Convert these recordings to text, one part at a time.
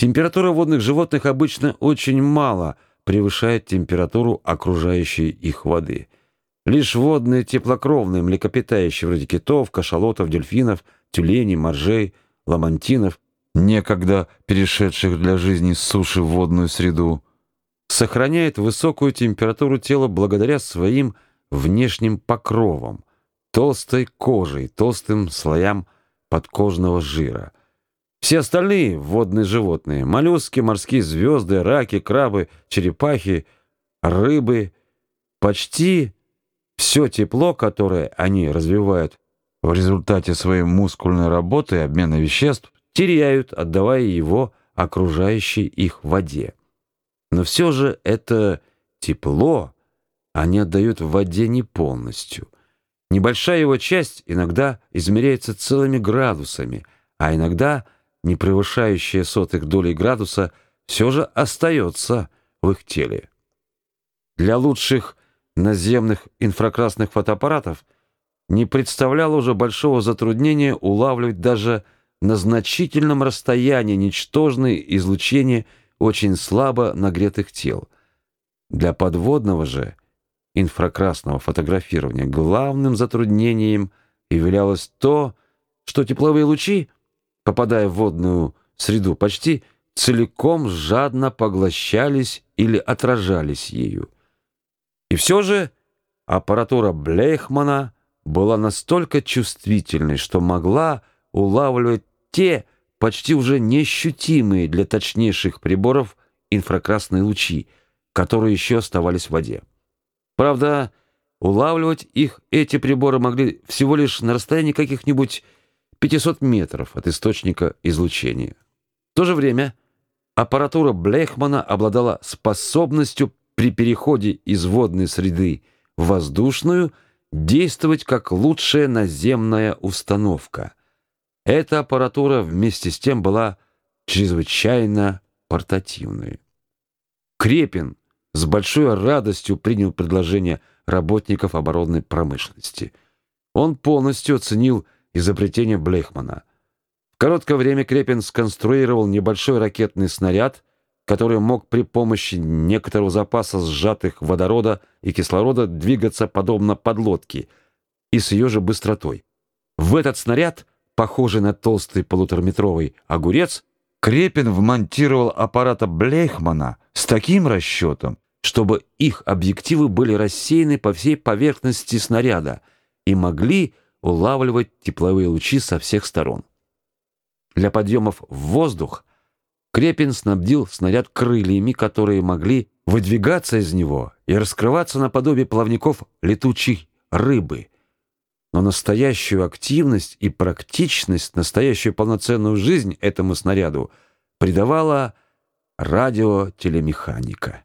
Температура водных животных обычно очень мало превышает температуру окружающей их воды. Лишь водные теплокровные млекопитающие вроде китов, кашалотов, дельфинов, тюленей, моржей, ламантинов, некогда перешедших для жизни с суши в водную среду, сохраняют высокую температуру тела благодаря своим внешним покровам, толстой кожей, толстым слоям подкожного жира. Все остальные водные животные, моллюски, морские звезды, раки, крабы, черепахи, рыбы, почти все тепло, которое они развивают в результате своей мускульной работы и обмена веществ, теряют, отдавая его окружающей их воде. Но все же это тепло они отдают в воде не полностью. Небольшая его часть иногда измеряется целыми градусами, а иногда не превышающая сотых долей градуса все же остается в их теле. Для лучших наземных инфракрасных фотоаппаратов не представляло уже большого затруднения улавливать даже на значительном расстоянии ничтожное излучение очень слабо нагретых тел. Для подводного же инфракрасного фотографирования главным затруднением являлось то, что тепловые лучи, попадая в водную среду, почти целиком жадно поглощались или отражались ею. И все же аппаратура Блейхмана была настолько чувствительной, что могла улавливать те почти уже неощутимые для точнейших приборов инфракрасные лучи, которые еще оставались в воде. Правда, улавливать их эти приборы могли всего лишь на расстоянии каких-нибудь 500 метров от источника излучения. В то же время аппаратура Блейхмана обладала способностью при переходе из водной среды в воздушную действовать как лучшая наземная установка – эта аппаратура вместе с тем была чрезвычайно портативной. Крепин с большой радостью принял предложение работников оборонной промышленности. Он полностью оценил изобретение Блейхмана. В короткое время Крепин сконструировал небольшой ракетный снаряд, который мог при помощи некоторого запаса сжатых водорода и кислорода двигаться подобно подлодке и с ее же быстротой. В этот снаряд похожий на толстый полутораметровый огурец, Крепин вмонтировал аппарата Блейхмана с таким расчетом, чтобы их объективы были рассеяны по всей поверхности снаряда и могли улавливать тепловые лучи со всех сторон. Для подъемов в воздух Крепин снабдил снаряд крыльями, которые могли выдвигаться из него и раскрываться наподобие плавников летучей рыбы – но настоящую активность и практичность, настоящую полноценную жизнь этому снаряду придавала радиотелемеханика.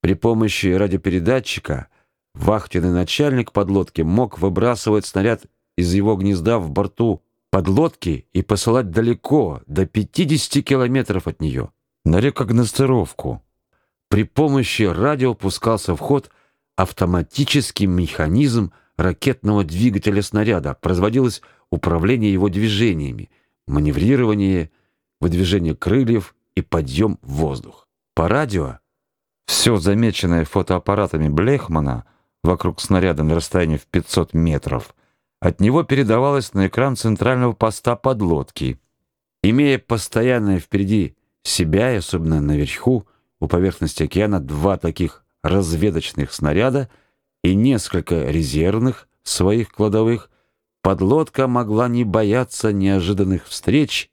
При помощи радиопередатчика вахтенный начальник подлодки мог выбрасывать снаряд из его гнезда в борту подлодки и посылать далеко, до 50 километров от нее, на рекогностировку. При помощи радио пускался в ход автоматический механизм ракетного двигателя снаряда, производилось управление его движениями, маневрирование, выдвижение крыльев и подъем в воздух. По радио все замеченное фотоаппаратами Блехмана вокруг снаряда на расстоянии в 500 метров от него передавалось на экран центрального поста подлодки. Имея постоянно впереди себя и особенно наверху у поверхности океана два таких разведочных снаряда — и несколько резервных своих кладовых, подлодка могла не бояться неожиданных встреч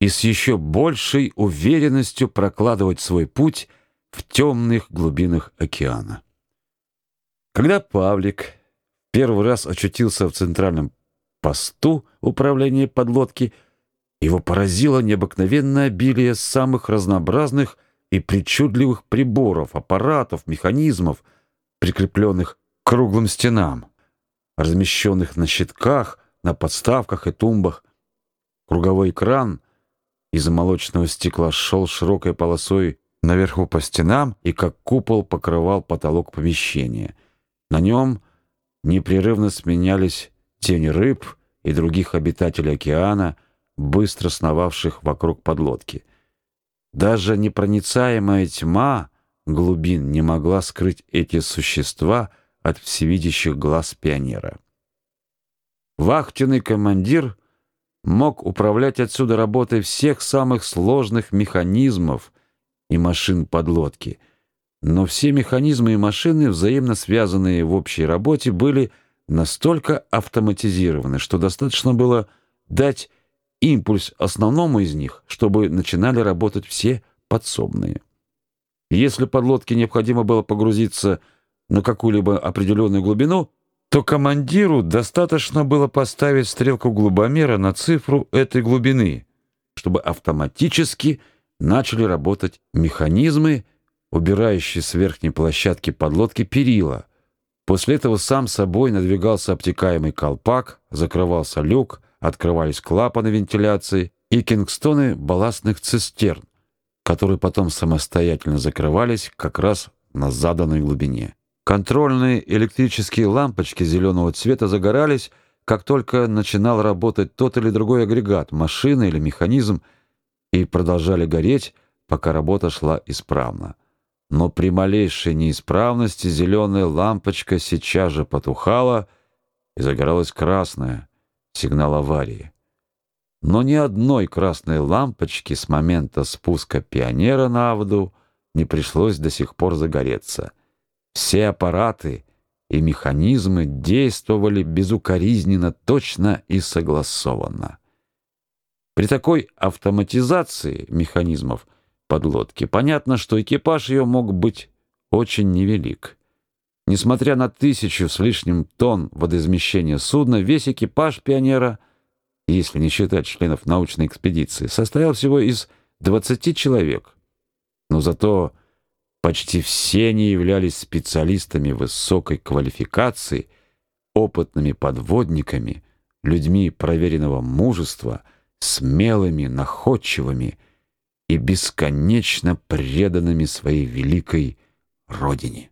и с еще большей уверенностью прокладывать свой путь в темных глубинах океана. Когда Павлик первый раз очутился в центральном посту управления подлодки, его поразило необыкновенное обилие самых разнообразных и причудливых приборов, аппаратов, механизмов, прикрепленных круглым стенам, размещенных на щитках, на подставках и тумбах. Круговой экран из молочного стекла шел широкой полосой наверху по стенам и как купол покрывал потолок помещения. На нем непрерывно сменялись тени рыб и других обитателей океана, быстро сновавших вокруг подлодки. Даже непроницаемая тьма глубин не могла скрыть эти существа от всевидящих глаз пионера. Вахтенный командир мог управлять отсюда работой всех самых сложных механизмов и машин подлодки, но все механизмы и машины, взаимно связанные в общей работе, были настолько автоматизированы, что достаточно было дать импульс основному из них, чтобы начинали работать все подсобные. Если подлодке необходимо было погрузиться на какую-либо определенную глубину, то командиру достаточно было поставить стрелку глубомера на цифру этой глубины, чтобы автоматически начали работать механизмы, убирающие с верхней площадки подлодки перила. После этого сам собой надвигался обтекаемый колпак, закрывался люк, открывались клапаны вентиляции и кингстоны балластных цистерн, которые потом самостоятельно закрывались как раз на заданной глубине. Контрольные электрические лампочки зеленого цвета загорались, как только начинал работать тот или другой агрегат, машина или механизм, и продолжали гореть, пока работа шла исправно. Но при малейшей неисправности зеленая лампочка сейчас же потухала, и загоралась красная, сигнал аварии. Но ни одной красной лампочки с момента спуска пионера на воду не пришлось до сих пор загореться. Все аппараты и механизмы действовали безукоризненно, точно и согласованно. При такой автоматизации механизмов подлодки понятно, что экипаж ее мог быть очень невелик. Несмотря на тысячу с лишним тонн водоизмещения судна, весь экипаж «Пионера», если не считать членов научной экспедиции, состоял всего из 20 человек. Но зато почти все они являлись специалистами высокой квалификации, опытными подводниками, людьми проверенного мужества, смелыми, находчивыми и бесконечно преданными своей великой родине.